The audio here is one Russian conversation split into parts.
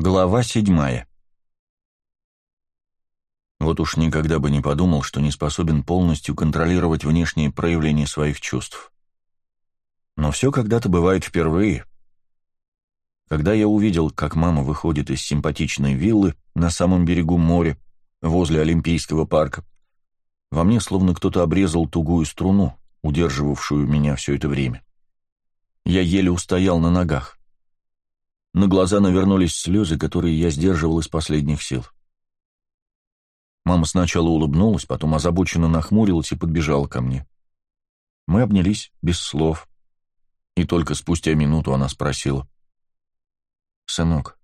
Глава седьмая Вот уж никогда бы не подумал, что не способен полностью контролировать внешние проявления своих чувств. Но все когда-то бывает впервые. Когда я увидел, как мама выходит из симпатичной виллы на самом берегу моря, возле Олимпийского парка, во мне словно кто-то обрезал тугую струну, удерживавшую меня все это время. Я еле устоял на ногах. На глаза навернулись слезы, которые я сдерживал из последних сил. Мама сначала улыбнулась, потом озабоченно нахмурилась и подбежала ко мне. Мы обнялись без слов. И только спустя минуту она спросила. «Сынок,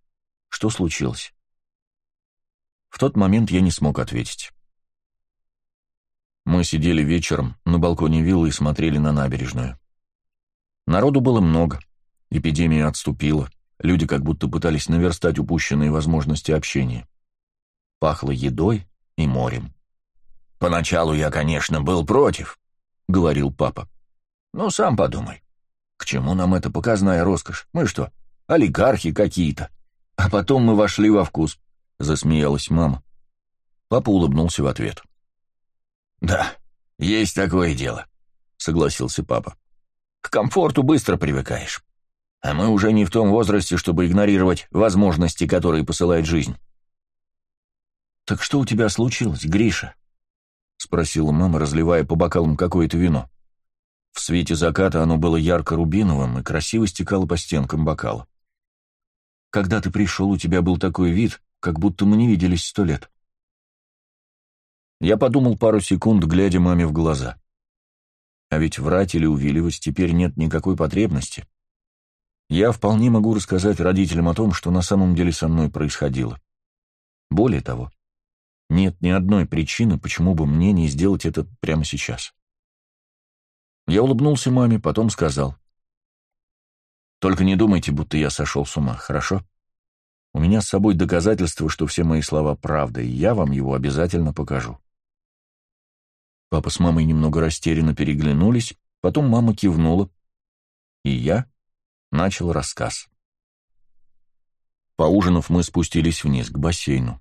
что случилось?» В тот момент я не смог ответить. Мы сидели вечером на балконе виллы и смотрели на набережную. Народу было много, эпидемия отступила. Люди как будто пытались наверстать упущенные возможности общения. Пахло едой и морем. «Поначалу я, конечно, был против», — говорил папа. «Ну, сам подумай. К чему нам эта показная роскошь? Мы что, олигархи какие-то?» А потом мы вошли во вкус, — засмеялась мама. Папа улыбнулся в ответ. «Да, есть такое дело», — согласился папа. «К комфорту быстро привыкаешь. А мы уже не в том возрасте, чтобы игнорировать возможности, которые посылает жизнь. «Так что у тебя случилось, Гриша?» — спросила мама, разливая по бокалам какое-то вино. В свете заката оно было ярко-рубиновым и красиво стекало по стенкам бокала. «Когда ты пришел, у тебя был такой вид, как будто мы не виделись сто лет». Я подумал пару секунд, глядя маме в глаза. А ведь врать или увиливать теперь нет никакой потребности я вполне могу рассказать родителям о том, что на самом деле со мной происходило. Более того, нет ни одной причины, почему бы мне не сделать это прямо сейчас. Я улыбнулся маме, потом сказал. «Только не думайте, будто я сошел с ума, хорошо? У меня с собой доказательство, что все мои слова правда, и я вам его обязательно покажу». Папа с мамой немного растерянно переглянулись, потом мама кивнула, и я начал рассказ. Поужинав, мы спустились вниз, к бассейну.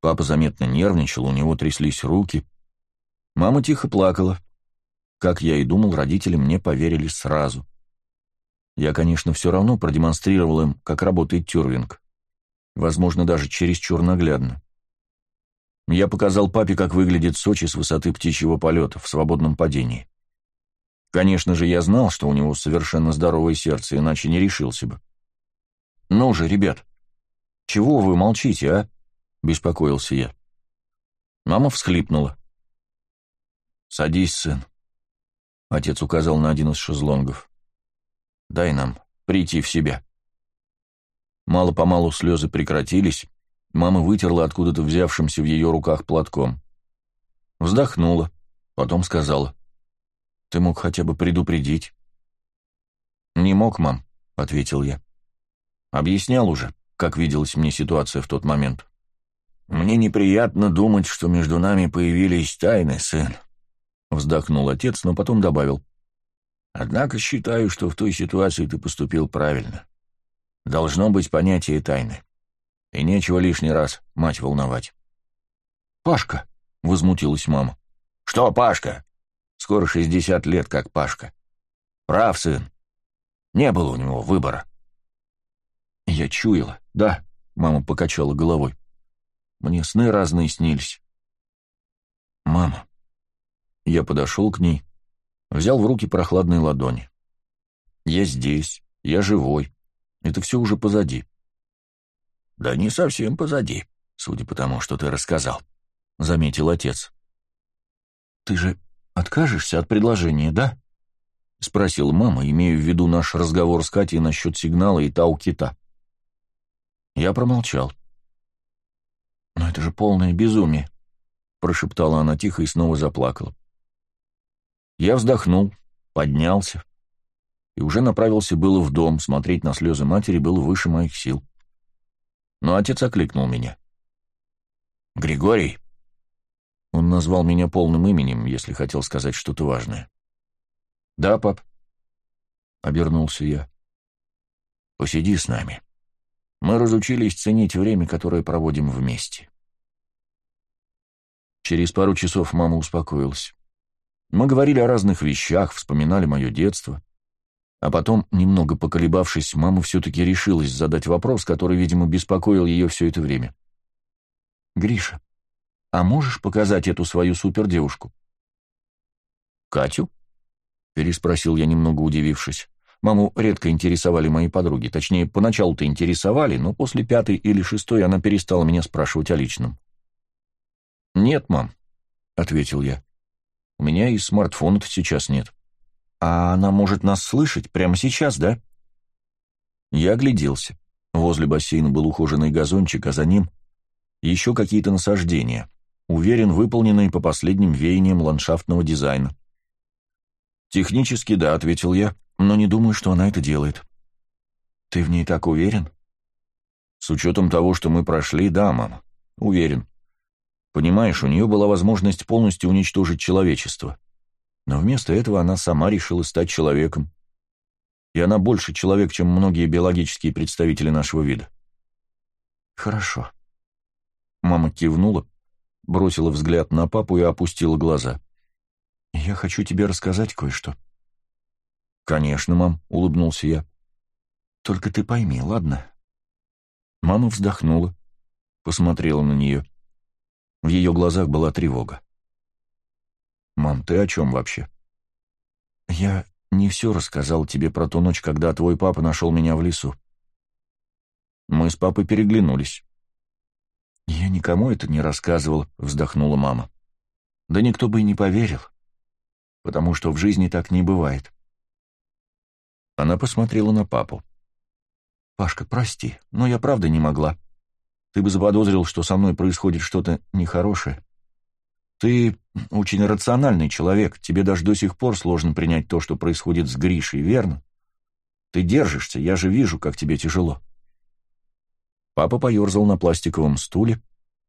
Папа заметно нервничал, у него тряслись руки. Мама тихо плакала. Как я и думал, родители мне поверили сразу. Я, конечно, все равно продемонстрировал им, как работает тюрвинг. Возможно, даже чересчур наглядно. Я показал папе, как выглядит Сочи с высоты птичьего полета в свободном падении. Конечно же, я знал, что у него совершенно здоровое сердце, иначе не решился бы. «Ну же, ребят, чего вы молчите, а?» — беспокоился я. Мама всхлипнула. «Садись, сын», — отец указал на один из шезлонгов. «Дай нам прийти в себя». Мало-помалу слезы прекратились, мама вытерла откуда-то взявшимся в ее руках платком. Вздохнула, потом сказала. Ты мог хотя бы предупредить». «Не мог, мам», — ответил я. «Объяснял уже, как виделась мне ситуация в тот момент». «Мне неприятно думать, что между нами появились тайны, сын», — вздохнул отец, но потом добавил. «Однако считаю, что в той ситуации ты поступил правильно. Должно быть понятие тайны. И нечего лишний раз мать волновать». «Пашка», — возмутилась мама. «Что, Пашка?» Скоро шестьдесят лет, как Пашка. Прав, сын. Не было у него выбора. Я чуяла. Да, мама покачала головой. Мне сны разные снились. Мама. Я подошел к ней, взял в руки прохладные ладони. Я здесь, я живой. Это все уже позади. Да не совсем позади, судя по тому, что ты рассказал, — заметил отец. Ты же «Откажешься от предложения, да?» — спросила мама, имея в виду наш разговор с Катей насчет сигнала и тау-кита. Я промолчал. «Но это же полное безумие», — прошептала она тихо и снова заплакала. Я вздохнул, поднялся и уже направился было в дом, смотреть на слезы матери было выше моих сил. Но отец окликнул меня. «Григорий!» Он назвал меня полным именем, если хотел сказать что-то важное. «Да, пап», — обернулся я. «Посиди с нами», Мы разучились ценить время, которое проводим вместе. Через пару часов мама успокоилась. Мы говорили о разных вещах, вспоминали мое детство. А потом, немного поколебавшись, мама все-таки решилась задать вопрос, который, видимо, беспокоил ее все это время. «Гриша, а можешь показать эту свою супердевушку?» «Катю?» — переспросил я, немного удивившись. Маму редко интересовали мои подруги, точнее, поначалу-то интересовали, но после пятой или шестой она перестала меня спрашивать о личном. «Нет, мам», — ответил я. «У меня и смартфона-то сейчас нет». «А она может нас слышать прямо сейчас, да?» Я огляделся. Возле бассейна был ухоженный газончик, а за ним еще какие-то насаждения, уверен, выполненные по последним веяниям ландшафтного дизайна. «Технически да», — ответил я, — «но не думаю, что она это делает». «Ты в ней так уверен?» «С учетом того, что мы прошли, да, мам, уверен. Понимаешь, у нее была возможность полностью уничтожить человечество. Но вместо этого она сама решила стать человеком. И она больше человек, чем многие биологические представители нашего вида. Хорошо. Мама кивнула, бросила взгляд на папу и опустила глаза. Я хочу тебе рассказать кое-что. Конечно, мам, улыбнулся я. Только ты пойми, ладно? Мама вздохнула, посмотрела на нее. В ее глазах была тревога. «Мам, ты о чем вообще?» «Я не все рассказал тебе про ту ночь, когда твой папа нашел меня в лесу». Мы с папой переглянулись. «Я никому это не рассказывал», — вздохнула мама. «Да никто бы и не поверил, потому что в жизни так не бывает». Она посмотрела на папу. «Пашка, прости, но я правда не могла. Ты бы заподозрил, что со мной происходит что-то нехорошее. Ты очень рациональный человек, тебе даже до сих пор сложно принять то, что происходит с Гришей, верно? Ты держишься, я же вижу, как тебе тяжело. Папа поерзал на пластиковом стуле,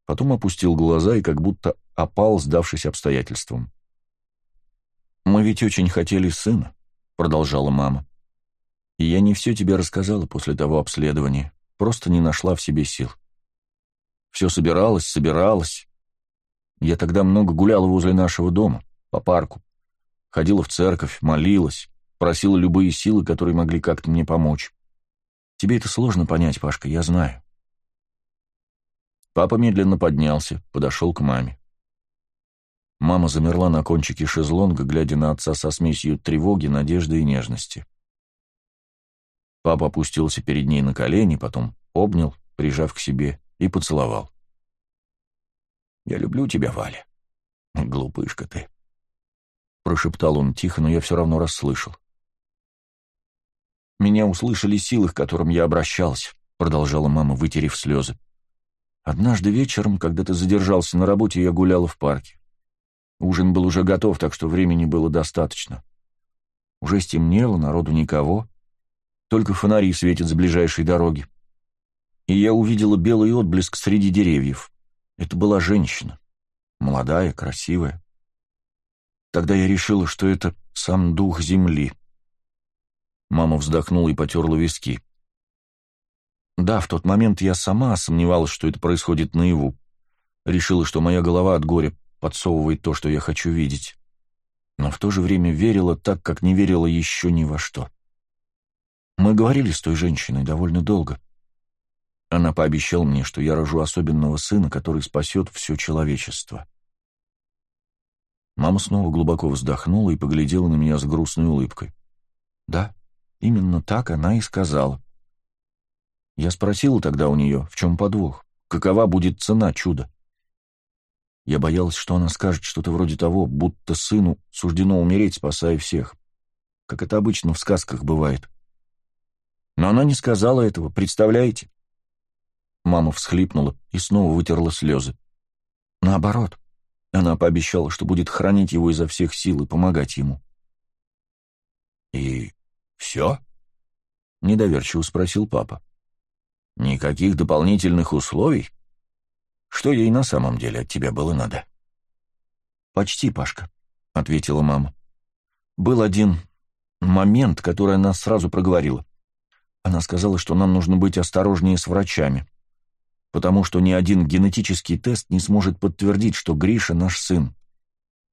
потом опустил глаза и как будто опал, сдавшись обстоятельствам. «Мы ведь очень хотели сына», — продолжала мама. «И я не все тебе рассказала после того обследования, просто не нашла в себе сил. Все собиралось, собиралось. Я тогда много гуляла возле нашего дома, по парку. Ходила в церковь, молилась, просила любые силы, которые могли как-то мне помочь. Тебе это сложно понять, Пашка, я знаю. Папа медленно поднялся, подошел к маме. Мама замерла на кончике шезлонга, глядя на отца со смесью тревоги, надежды и нежности. Папа опустился перед ней на колени, потом обнял, прижав к себе, и поцеловал. «Я люблю тебя, Валя. Глупышка ты», — прошептал он тихо, но я все равно расслышал. «Меня услышали силы, к которым я обращался», — продолжала мама, вытерев слезы. «Однажды вечером, когда ты задержался на работе, я гуляла в парке. Ужин был уже готов, так что времени было достаточно. Уже стемнело, народу никого, только фонари светят с ближайшей дороги и я увидела белый отблеск среди деревьев. Это была женщина. Молодая, красивая. Тогда я решила, что это сам дух земли. Мама вздохнула и потерла виски. Да, в тот момент я сама сомневалась, что это происходит наяву. Решила, что моя голова от горя подсовывает то, что я хочу видеть. Но в то же время верила так, как не верила еще ни во что. Мы говорили с той женщиной довольно долго. Она пообещала мне, что я рожу особенного сына, который спасет все человечество. Мама снова глубоко вздохнула и поглядела на меня с грустной улыбкой. Да, именно так она и сказала. Я спросила тогда у нее, в чем подвох, какова будет цена чуда. Я боялась, что она скажет что-то вроде того, будто сыну суждено умереть, спасая всех, как это обычно в сказках бывает. Но она не сказала этого, представляете? Мама всхлипнула и снова вытерла слезы. Наоборот, она пообещала, что будет хранить его изо всех сил и помогать ему. «И все?» — недоверчиво спросил папа. «Никаких дополнительных условий? Что ей на самом деле от тебя было надо?» «Почти, Пашка», — ответила мама. «Был один момент, который она сразу проговорила. Она сказала, что нам нужно быть осторожнее с врачами, потому что ни один генетический тест не сможет подтвердить, что Гриша наш сын.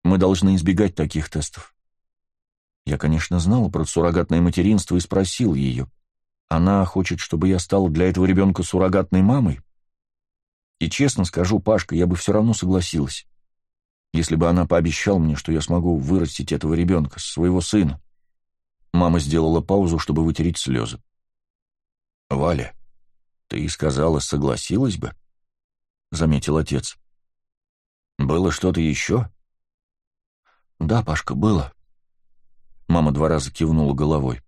Мы должны избегать таких тестов. Я, конечно, знал про суррогатное материнство и спросил ее. Она хочет, чтобы я стал для этого ребенка суррогатной мамой? И честно скажу, Пашка, я бы все равно согласилась, если бы она пообещала мне, что я смогу вырастить этого ребенка, своего сына. Мама сделала паузу, чтобы вытереть слезы. «Валя, ты сказала, согласилась бы?» — заметил отец. «Было что-то еще?» «Да, Пашка, было». Мама два раза кивнула головой.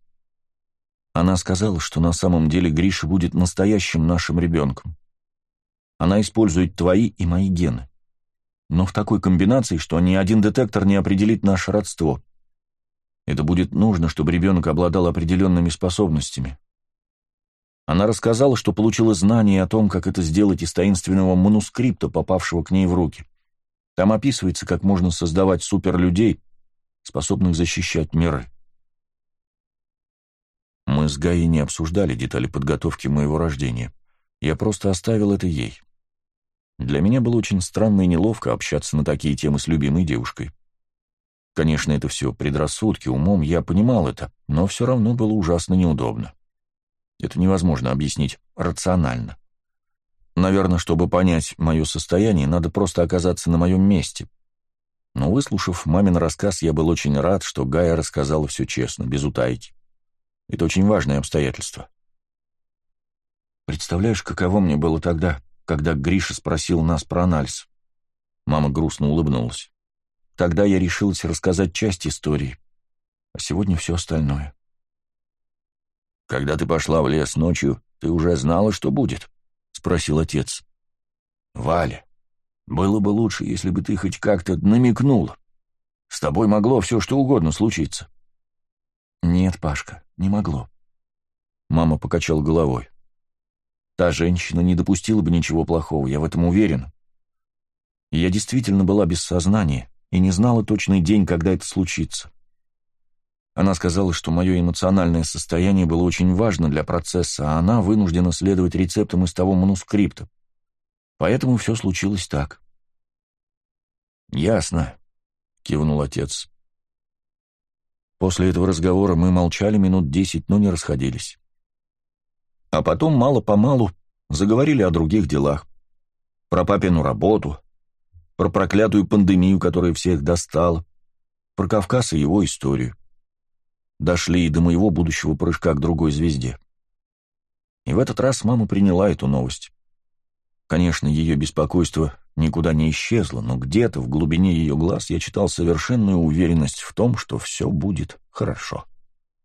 Она сказала, что на самом деле Гриша будет настоящим нашим ребенком. Она использует твои и мои гены. Но в такой комбинации, что ни один детектор не определит наше родство. Это будет нужно, чтобы ребенок обладал определенными способностями. Она рассказала, что получила знания о том, как это сделать из таинственного манускрипта, попавшего к ней в руки. Там описывается, как можно создавать суперлюдей, способных защищать миры. Мы с Гаей не обсуждали детали подготовки моего рождения. Я просто оставил это ей. Для меня было очень странно и неловко общаться на такие темы с любимой девушкой. Конечно, это все предрассудки, умом я понимал это, но все равно было ужасно неудобно. Это невозможно объяснить рационально. Наверное, чтобы понять мое состояние, надо просто оказаться на моем месте. Но выслушав мамин рассказ, я был очень рад, что Гая рассказала все честно, без утайки. Это очень важное обстоятельство. Представляешь, каково мне было тогда, когда Гриша спросил нас про анализ? Мама грустно улыбнулась. Тогда я решилась рассказать часть истории, а сегодня все остальное. «Когда ты пошла в лес ночью, ты уже знала, что будет?» — спросил отец. «Валя, было бы лучше, если бы ты хоть как-то намекнула. С тобой могло все что угодно случиться». «Нет, Пашка, не могло». Мама покачал головой. «Та женщина не допустила бы ничего плохого, я в этом уверен. Я действительно была без сознания, и не знала точный день, когда это случится. Она сказала, что мое эмоциональное состояние было очень важно для процесса, а она вынуждена следовать рецептам из того манускрипта. Поэтому все случилось так. «Ясно», — кивнул отец. После этого разговора мы молчали минут десять, но не расходились. А потом мало-помалу заговорили о других делах. Про папину работу, про проклятую пандемию, которая всех достала, про Кавказ и его историю. Дошли и до моего будущего прыжка к другой звезде. И в этот раз мама приняла эту новость. Конечно, ее беспокойство никуда не исчезло, но где-то в глубине ее глаз я читал совершенную уверенность в том, что все будет хорошо.